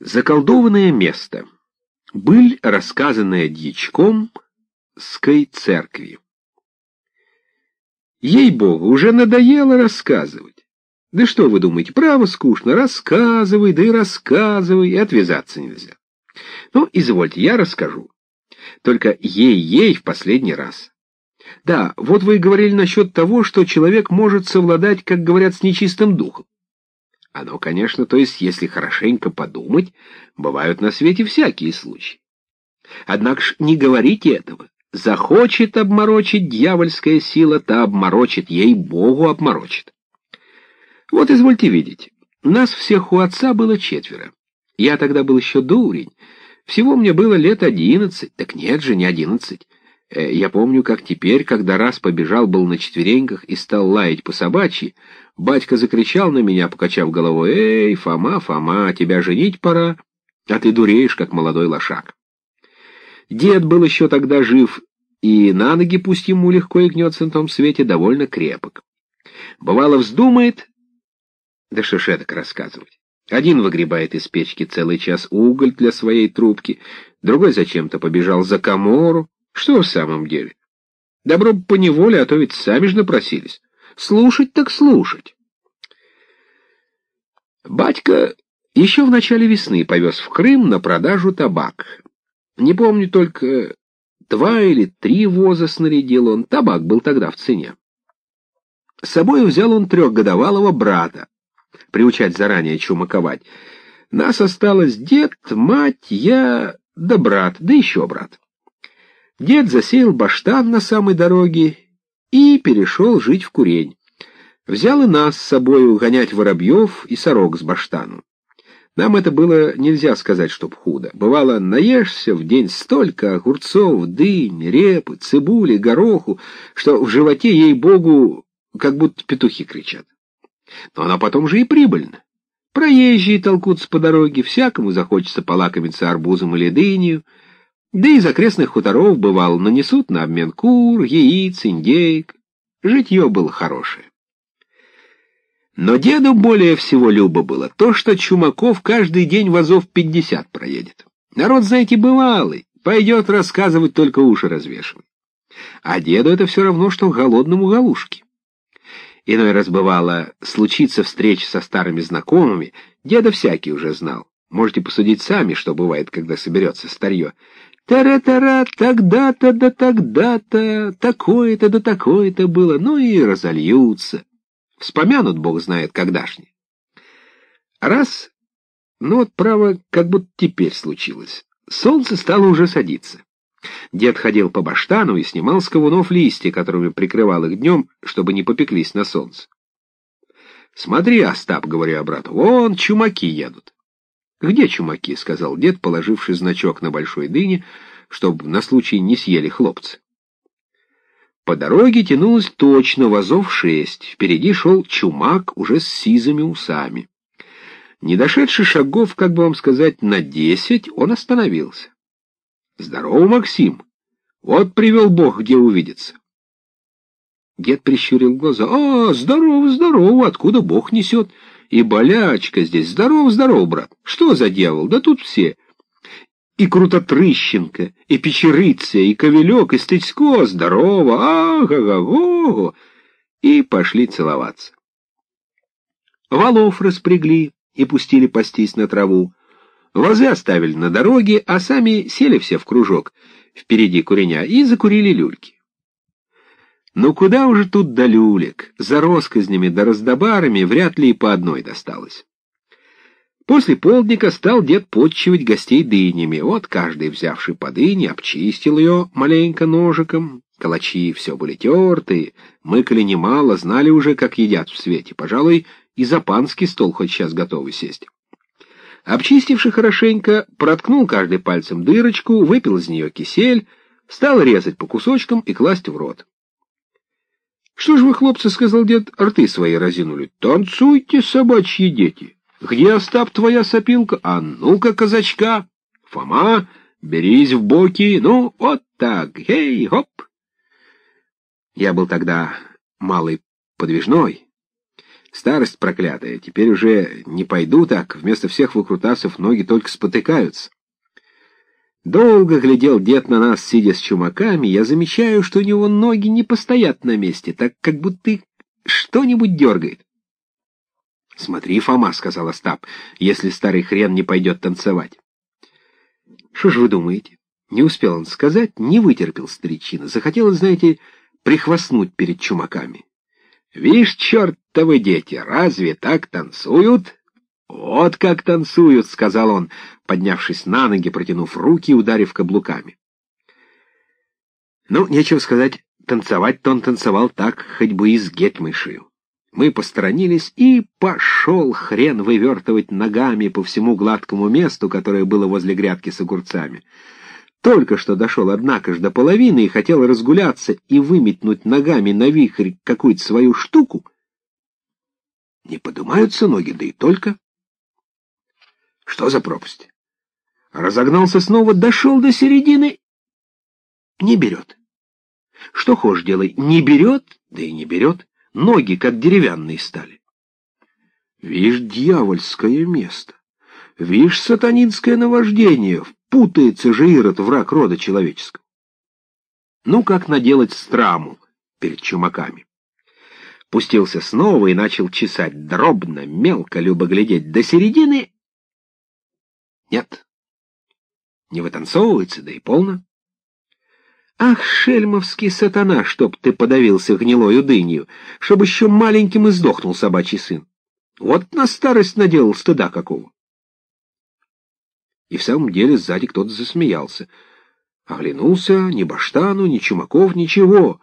Заколдованное место. Быль, рассказанная дьячком ской церкви. Ей-богу, уже надоело рассказывать. Да что вы думаете, право скучно, рассказывай, да и рассказывай, и отвязаться нельзя. Ну, извольте, я расскажу. Только ей-ей в последний раз. Да, вот вы говорили насчет того, что человек может совладать, как говорят, с нечистым духом. Оно, конечно, то есть, если хорошенько подумать, бывают на свете всякие случаи. Однако ж не говорите этого. Захочет обморочить дьявольская сила, та обморочит, ей-богу обморочит. Вот извольте видеть, нас всех у отца было четверо. Я тогда был еще дурень. Всего мне было лет одиннадцать. Так нет же, не одиннадцать. Э, я помню, как теперь, когда раз побежал был на четвереньках и стал лаять по собачьи, батька закричал на меня, покачав головой, «Эй, Фома, Фома, тебя женить пора, а ты дуреешь, как молодой лошак». Дед был еще тогда жив, и на ноги, пусть ему легко и гнется на том свете, довольно крепок. Бывало, вздумает, да что ж это рассказывать. Один выгребает из печки целый час уголь для своей трубки, другой зачем-то побежал за комору, что в самом деле? Добро бы поневоле, а то ведь сами же напросились. Слушать так слушать. Батька еще в начале весны повез в Крым на продажу табак. Не помню только, два или три воза снарядил он, табак был тогда в цене. С собой взял он трехгодовалого брата, приучать заранее чумаковать. Нас осталось дед, мать, я, да брат, да еще брат. Дед засеял баштан на самой дороге и перешел жить в курень. Взял и нас с собой угонять воробьев и сорок с баштану. Нам это было нельзя сказать, чтоб худо. Бывало, наешься в день столько огурцов, дынь, репы, цибули, гороху, что в животе, ей-богу, как будто петухи кричат. Но оно потом же и прибыльно. Проезжие толкутся по дороге, всякому захочется полакомиться арбузом или дынью, да из окрестных хуторов, бывал, нанесут на обмен кур, яиц, индейк. Житье было хорошее. Но деду более всего любо было то, что Чумаков каждый день вазов пятьдесят проедет. Народ, знаете, бывалый, пойдет рассказывать, только уши развешивать. А деду это все равно, что голодному галушке. Иной раз бывало, случится встреча со старыми знакомыми, деда всякий уже знал. Можете посудить сами, что бывает, когда соберется старье. Тара-тара, тогда-то да тогда-то, такое-то да такое-то было, ну и разольются. Вспомянут, бог знает, когда-шни. Раз, ну вот, право, как будто теперь случилось. Солнце стало уже садиться. Дед ходил по баштану и снимал с ковунов листья, которыми прикрывал их днем, чтобы не попеклись на солнце. «Смотри, Остап, — говорю я брату, — вон чумаки едут». «Где чумаки?» — сказал дед, положивший значок на большой дыне, чтобы на случай не съели хлопцы. По дороге тянулось точно вазов шесть, впереди шел чумак уже с сизыми усами. Не дошедший шагов, как бы вам сказать, на десять, он остановился. «Здорово, Максим! Вот привел Бог, где увидеться!» Дед прищурил глаза. «А, здорово, здорово! Откуда Бог несет?» И болячка здесь. Здоров, здоров, брат. Что за дьявол? Да тут все. И Крутотрыщенко, и Печерыця, и Ковелек, и Стыцко. Здорово. Ага-го-го. И пошли целоваться. Валов распрягли и пустили пастись на траву. Возы оставили на дороге, а сами сели все в кружок впереди куреня и закурили люльки. Ну куда уже тут до люлек? За росказнями да раздобарами вряд ли и по одной досталось. После полдника стал дед подчивать гостей дынями. Вот каждый, взявший по дыне, обчистил ее маленько ножиком. Калачи все были тертые, мыкали немало, знали уже, как едят в свете. Пожалуй, и за панский стол хоть сейчас готовы сесть. Обчистивший хорошенько, проткнул каждый пальцем дырочку, выпил из нее кисель, стал резать по кусочкам и класть в рот. «Что ж вы, хлопцы, — сказал дед, — рты свои разинули? Танцуйте, собачьи дети! Где, Остап, твоя сопилка? А ну-ка, казачка! Фома, берись в боки! Ну, вот так! Эй, хоп!» Я был тогда малый подвижной. Старость проклятая, теперь уже не пойду так, вместо всех выкрутасов ноги только спотыкаются. Долго глядел дед на нас, сидя с чумаками, я замечаю, что у него ноги не постоят на месте, так как будто что-нибудь дергает. «Смотри, Фома», — сказал Остап, — «если старый хрен не пойдет танцевать». «Что ж вы думаете?» Не успел он сказать, не вытерпел старичина. Захотелось, знаете, прихвастнуть перед чумаками. «Вишь, чертовы дети, разве так танцуют?» «Вот как танцуют», — сказал он, поднявшись на ноги, протянув руки и ударив каблуками. Ну, нечего сказать, танцевать-то он танцевал так, хоть бы и с гетмышью. Мы посторонились, и пошел хрен вывертывать ногами по всему гладкому месту, которое было возле грядки с огурцами. Только что дошел, однако ж, до половины и хотел разгуляться и выметнуть ногами на вихрь какую-то свою штуку. Не поднимаются ноги, да и только. Что за пропасть? Разогнался снова, дошел до середины. Не берет. Что хочешь делай, не берет, да и не берет. Ноги, как деревянные, стали. Вишь, дьявольское место. Вишь, сатанинское наваждение. Путается же Ирод, враг рода человеческого. Ну, как наделать страму перед чумаками. Пустился снова и начал чесать дробно, мелко, любо глядеть до середины, нет. Не вытанцовывается, да и полно. Ах, шельмовский сатана, чтоб ты подавился гнилою дынью, чтоб еще маленьким и сдохнул собачий сын. Вот на старость наделал стыда какого. И в самом деле сзади кто-то засмеялся. Оглянулся, ни баштану, ни чумаков, ничего.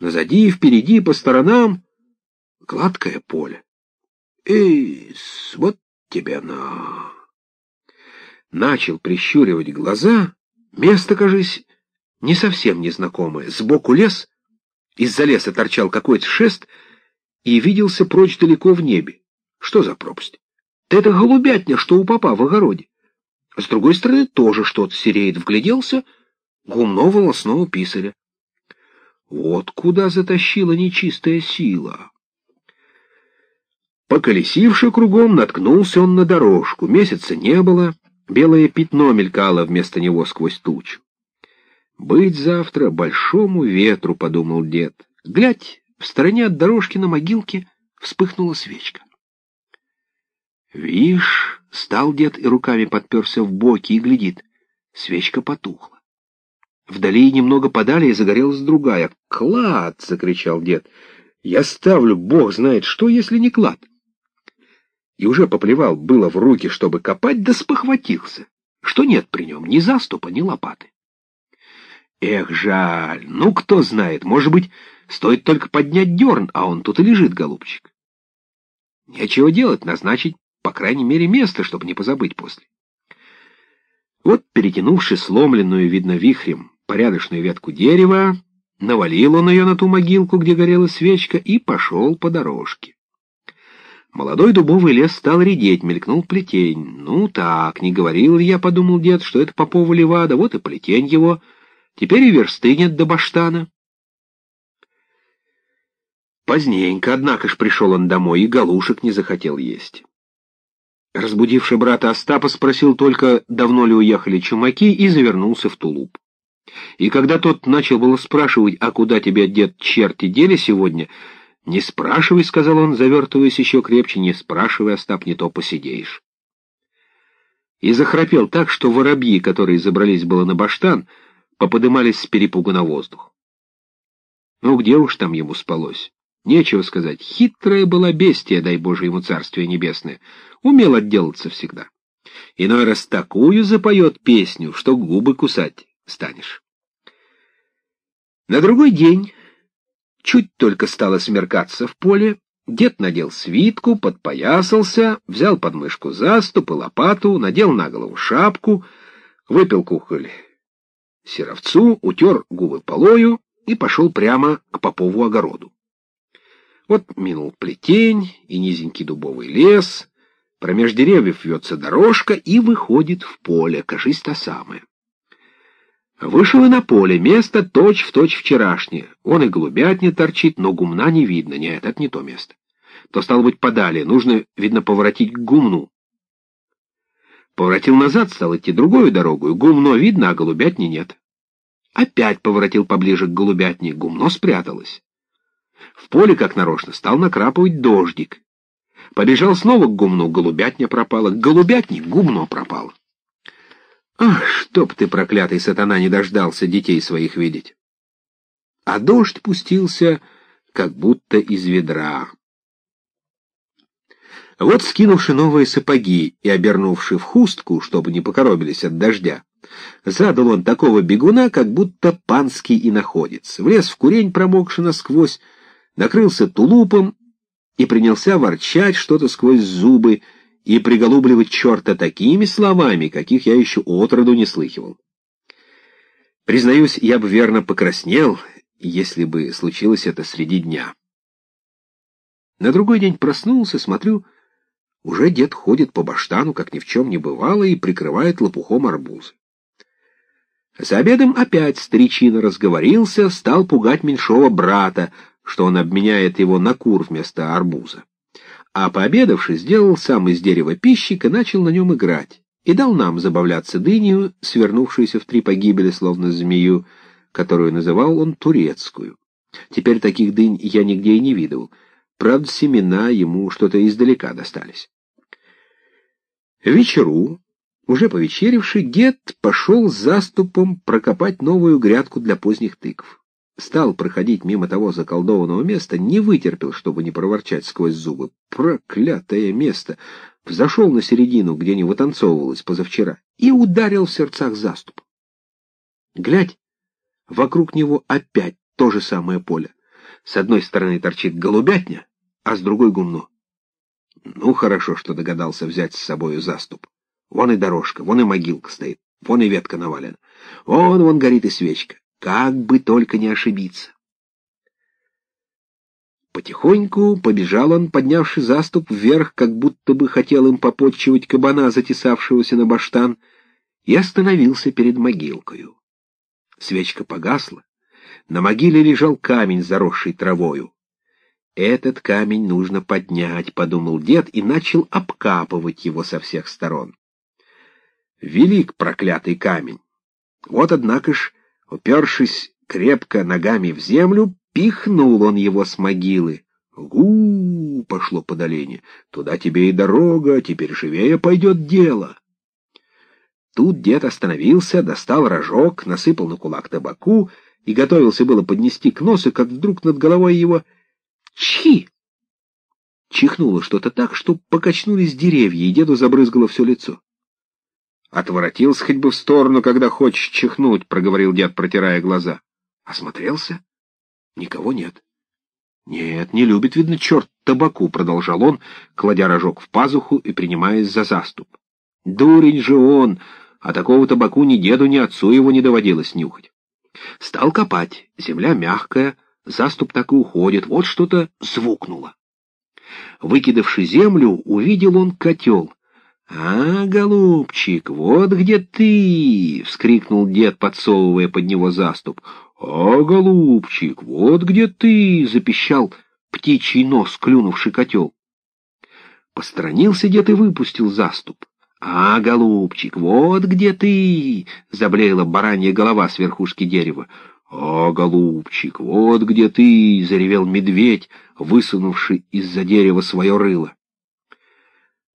Назади, впереди, по сторонам гладкое поле. Эй, вот тебе на начал прищуривать глаза, место, кажись, не совсем незнакомое. Сбоку лес, из-за леса торчал какой-то шест и виделся прочь далеко в небе. Что за пропасть? Да это голубятня, что у папа в огороде. С другой стороны тоже что-то сереет. Вгляделся гумно волосного писаря. Вот куда затащила нечистая сила. Поколесивши кругом, наткнулся он на дорожку. Месяца не было. Белое пятно мелькало вместо него сквозь тучу. «Быть завтра большому ветру», — подумал дед. Глядь, в стороне от дорожки на могилке вспыхнула свечка. «Вишь!» — стал дед и руками подперся в боки и глядит. Свечка потухла. Вдали немного подали и загорелась другая. «Клад!» — закричал дед. «Я ставлю, бог знает что, если не клад!» И уже поплевал было в руки, чтобы копать, да спохватился, что нет при нем ни заступа, ни лопаты. Эх, жаль, ну кто знает, может быть, стоит только поднять дерн, а он тут и лежит, голубчик. Нечего делать, назначить, по крайней мере, место, чтобы не позабыть после. Вот, перетянувши сломленную, видно, вихрем, порядочную ветку дерева, навалил он ее на ту могилку, где горела свечка, и пошел по дорожке. Молодой дубовый лес стал редеть, мелькнул плетень. «Ну так, не говорил я, — подумал дед, — что это Попова Левада, вот и плетень его. Теперь и версты нет до баштана». Поздненько, однако ж, пришел он домой и галушек не захотел есть. Разбудивший брата Остапа спросил только, давно ли уехали чумаки, и завернулся в тулуп. И когда тот начал было спрашивать, а куда тебя, дед, черти дели сегодня, — «Не спрашивай», — сказал он, завертываясь еще крепче, — «не спрашивай, Остап, не то посидеешь». И захрапел так, что воробьи, которые забрались было на баштан, поподымались с перепугу на воздух. Ну, где уж там ему спалось? Нечего сказать, хитрая была бестия, дай Боже ему царствие небесное, умел отделаться всегда. Иной раз такую запоет песню, что губы кусать станешь. На другой день Чуть только стало смеркаться в поле, дед надел свитку, подпоясался, взял под мышку заступ и лопату, надел на голову шапку, выпил кухоль серовцу, утер губы полою и пошел прямо к попову огороду. Вот минул плетень и низенький дубовый лес, промеж деревьев вьется дорожка и выходит в поле, кажись, та самая. Вышел и на поле, место точь-в-точь точь вчерашнее. Он и голубятня торчит, но гумна не видно. Нет, это не то место. то, стало быть, подали. Нужно, видно, поворотить к гумну. Поворотил назад, стал идти другую дорогу. Гумно видно, а голубятни нет. Опять поворотил поближе к голубятне. Гумно спряталось. В поле, как нарочно, стал накрапывать дождик. Побежал снова к гумну, голубятня пропала. К голубятне гумно пропало. Ах, чтоб ты, проклятый сатана, не дождался детей своих видеть. А дождь пустился, как будто из ведра. Вот, скинувши новые сапоги и обернувши в хустку, чтобы не покоробились от дождя, задал он такого бегуна, как будто панский и находится. Влез в курень, промокший насквозь, накрылся тулупом и принялся ворчать что-то сквозь зубы и приголубливать черта такими словами, каких я еще отроду не слыхивал. Признаюсь, я бы верно покраснел, если бы случилось это среди дня. На другой день проснулся, смотрю, уже дед ходит по баштану, как ни в чем не бывало, и прикрывает лопухом арбузы. За обедом опять старичина разговорился, стал пугать меньшого брата, что он обменяет его на кур вместо арбуза. А пообедавши, сделал сам из дерева пищик и начал на нем играть. И дал нам забавляться дынью, свернувшуюся в три погибели, словно змею, которую называл он турецкую. Теперь таких дынь я нигде и не видел. Правда, семена ему что-то издалека достались. Вечеру, уже повечеривший, дед пошел заступом прокопать новую грядку для поздних тыкв стал проходить мимо того заколдованного места, не вытерпел, чтобы не проворчать сквозь зубы. Проклятое место! Взошел на середину, где не вытанцовывалось позавчера, и ударил в сердцах заступ. Глядь, вокруг него опять то же самое поле. С одной стороны торчит голубятня, а с другой гумно. Ну, хорошо, что догадался взять с собою заступ. Вон и дорожка, вон и могилка стоит, вон и ветка навалена. Вон, вон горит и свечка. Как бы только не ошибиться. Потихоньку побежал он, поднявший заступ вверх, как будто бы хотел им попотчевать кабана, затесавшегося на баштан, и остановился перед могилкою. Свечка погасла. На могиле лежал камень, заросший травою. «Этот камень нужно поднять», — подумал дед и начал обкапывать его со всех сторон. Велик проклятый камень. Вот, однако ж, Упершись крепко ногами в землю, пихнул он его с могилы. Гу, пошло подоление. Туда тебе и дорога, теперь живее пойдет дело. Тут дед остановился, достал рожок, насыпал на кулак табаку и готовился было поднести к носу, как вдруг над головой его «Чи!» Чихнуло что-то так, что покачнулись деревья, и деду забрызгало все лицо. Отворотился хоть бы в сторону, когда хочешь чихнуть, — проговорил дед, протирая глаза. Осмотрелся? Никого нет. Нет, не любит, видно, черт табаку, — продолжал он, кладя рожок в пазуху и принимаясь за заступ. Дурень же он, а такого табаку ни деду, ни отцу его не доводилось нюхать. Стал копать, земля мягкая, заступ так и уходит, вот что-то звукнуло. Выкидавши землю, увидел он котел — «А, голубчик, вот где ты!» — вскрикнул дед, подсовывая под него заступ. «А, голубчик, вот где ты!» — запищал птичий нос, клюнувший котел. Посторонился дед и выпустил заступ. «А, голубчик, вот где ты!» — заблеяла баранья голова с верхушки дерева. «А, голубчик, вот где ты!» — заревел медведь, высунувший из-за дерева свое рыло.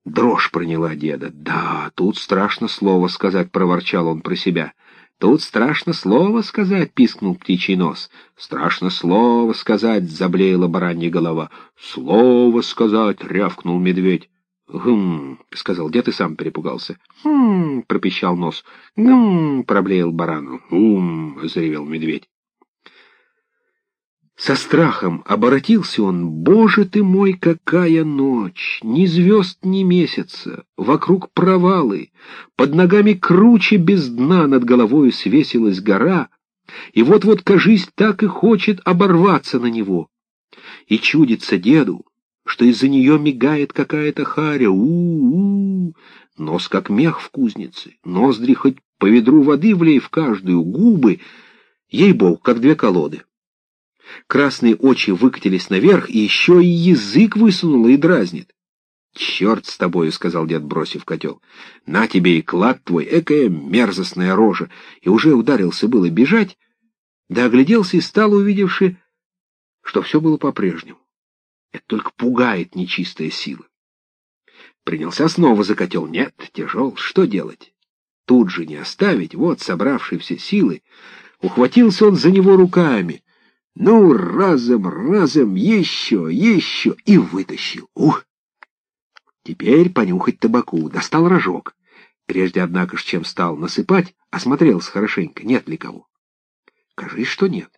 Дрожь проняла деда. «Да, тут страшно слово сказать», — проворчал он про себя. «Тут страшно слово сказать», — пискнул птичий нос. «Страшно слово сказать», — заблеяла баранья голова. «Слово сказать», — рявкнул медведь. «Гм», — сказал дед и сам перепугался. «Хм», — пропищал нос. «Гм», — проблеял баран. «Гм», — заревел медведь. Со страхом оборотился он. «Боже ты мой, какая ночь! Ни звезд, ни месяца! Вокруг провалы! Под ногами круче без дна над головой свесилась гора, и вот-вот, кажись, так и хочет оборваться на него. И чудится деду, что из-за нее мигает какая-то харя. У-у-у! Нос как мех в кузнице, ноздри хоть по ведру воды влей в каждую, губы, ей-бог, как две колоды. Красные очи выкатились наверх, и еще и язык высунуло и дразнит. «Черт с тобою», — сказал дед, бросив котел. «На тебе и клад твой, экая мерзостная рожа!» И уже ударился было бежать, да огляделся и стал, увидевши, что все было по-прежнему. Это только пугает нечистая сила. Принялся снова за котел. Нет, тяжел, что делать? Тут же не оставить, вот, собравший все силы, ухватился он за него руками. Ну, разом, разом, еще, еще, и вытащил. Ух! Теперь понюхать табаку. Достал рожок. Прежде, однако ж, чем стал насыпать, осмотрелся хорошенько, нет ли кого. Кажись, что нет.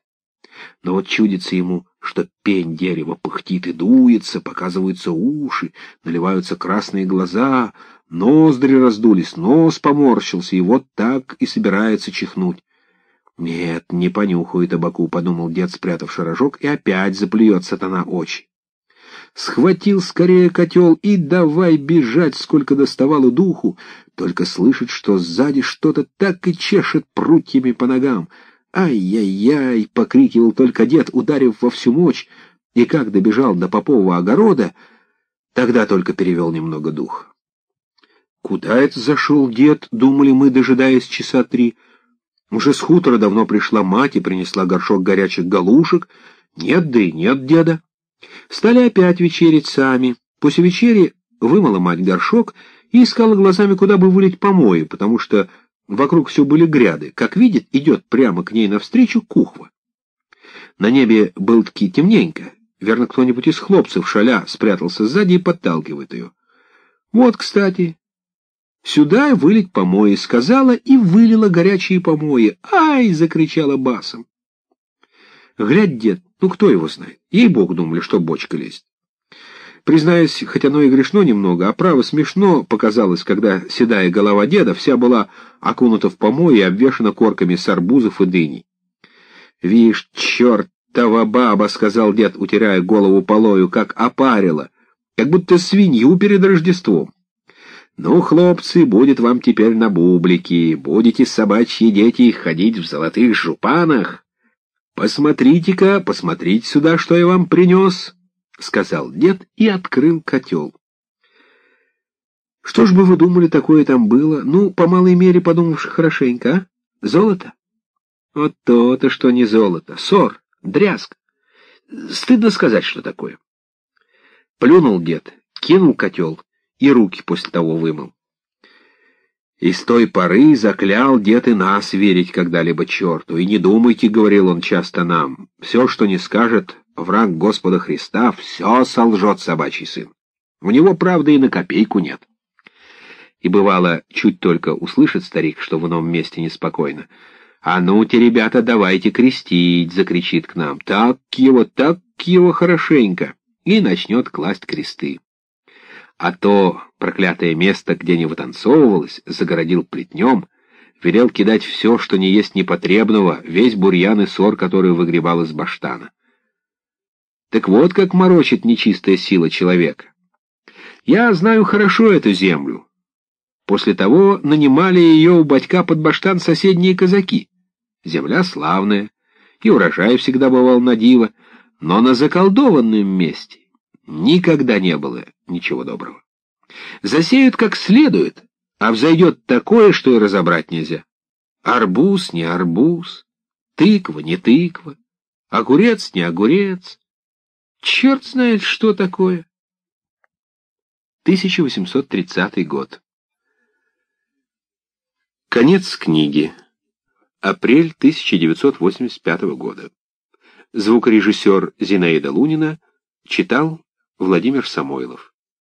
Но вот чудится ему, что пень дерева пыхтит и дуется, показываются уши, наливаются красные глаза, ноздри раздулись, нос поморщился, и вот так и собирается чихнуть. «Нет, не понюхаю табаку», — подумал дед, спрятав рожок, и опять заплюет сатана очи схватил скорее котел и давай бежать, сколько доставало духу, только слышит, что сзади что-то так и чешет прутьями по ногам. «Ай-яй-яй!» — покрикивал только дед, ударив во всю мощь, и как добежал до попового огорода, тогда только перевел немного дух. Куда это зашел дед, думали мы, дожидаясь часа три. Уже с хутора давно пришла мать и принесла горшок горячих галушек. Нет, да и нет деда. Стали опять вечерить сами. После вечери вымыла мать горшок и искала глазами, куда бы вылить помои, потому что вокруг все были гряды. Как видит, идет прямо к ней навстречу кухва. На небе был таки темненько. Верно, кто-нибудь из хлопцев шаля спрятался сзади и подталкивает ее. Вот, кстати, сюда вылить помои, сказала и вылила горячие помои. «Ай!» — закричала басом. Глядь, дед, ну кто его знает? Ей-бог думали, что бочка лезет. Признаюсь, хоть оно и грешно немного, а право смешно показалось, когда седая голова деда вся была окунута в помой и обвешана корками с арбузов и дыней. «Вишь, чертова баба!» — сказал дед, утирая голову полою, как опарила, как будто свинью перед Рождеством. «Ну, хлопцы, будет вам теперь на бублики, будете собачьи дети ходить в золотых жупанах». «Посмотрите-ка, посмотрите сюда, что я вам принес», — сказал дед и открыл котел. Что ж бы вы думали, такое там было? Ну, по малой мере, подумавши хорошенько, а? Золото? Вот то-то, что не золото. Ссор, дрязг. Стыдно сказать, что такое. Плюнул дед, кинул котел и руки после того вымыл. И с той поры заклял дед и нас верить когда-либо черту. И не думайте, — говорил он часто нам, — все, что не скажет враг Господа Христа, все солжет собачий сын. У него, правда, и на копейку нет. И бывало, чуть только услышит старик, что в ином месте неспокойно. «А ну-те, ребята, давайте крестить!» — закричит к нам. «Так его, так его хорошенько!» И начнет класть кресты а то проклятое место, где не вытанцовывалось, загородил плетнем, велел кидать все, что не есть непотребного, весь бурьян и сор, который выгребал из баштана. Так вот как морочит нечистая сила человека. Я знаю хорошо эту землю. После того нанимали ее у батька под баштан соседние казаки. Земля славная, и урожай всегда бывал на диво, но на заколдованном месте никогда не было ничего доброго. Засеют как следует, а взойдет такое, что и разобрать нельзя. Арбуз не арбуз, тыква не тыква, огурец не огурец. Черт знает, что такое. 1830 год. Конец книги. Апрель 1985 года. Звукорежиссер Зинаида Лунина читал Владимир Самойлов